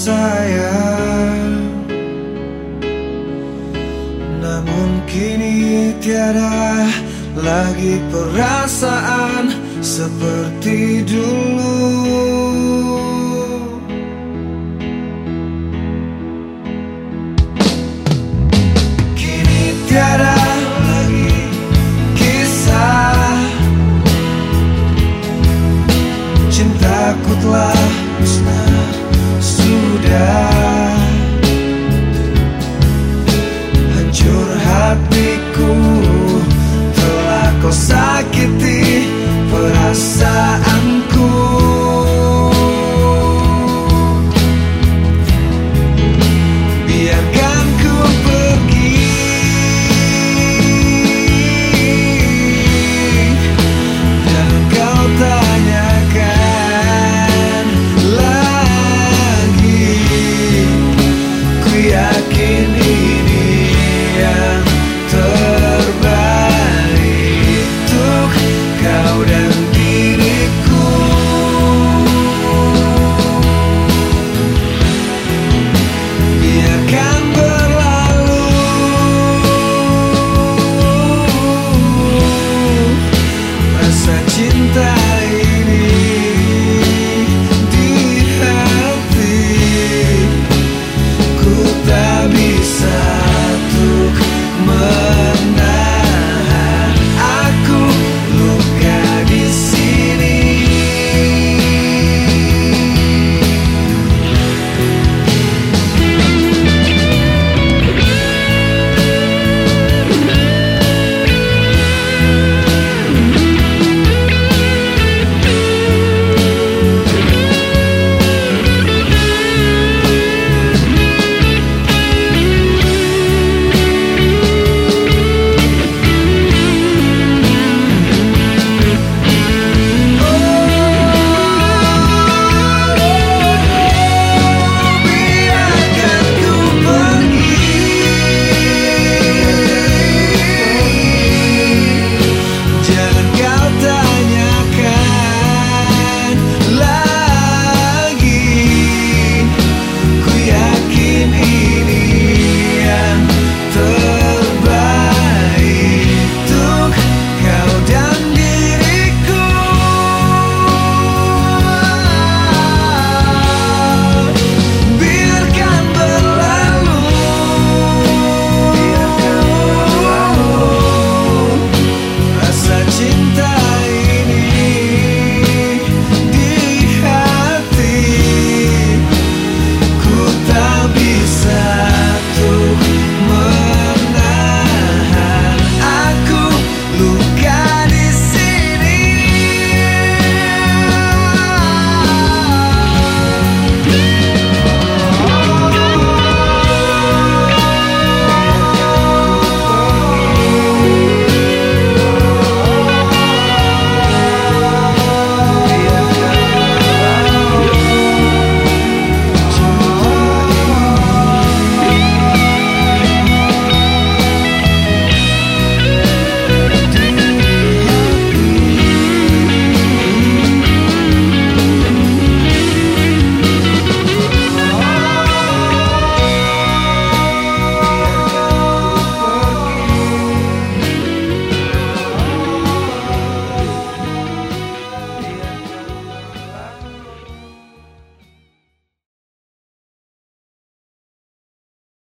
sayang. Namun kini tiada lagi perasaan seperti dulu like it did. Ku tak bisa untuk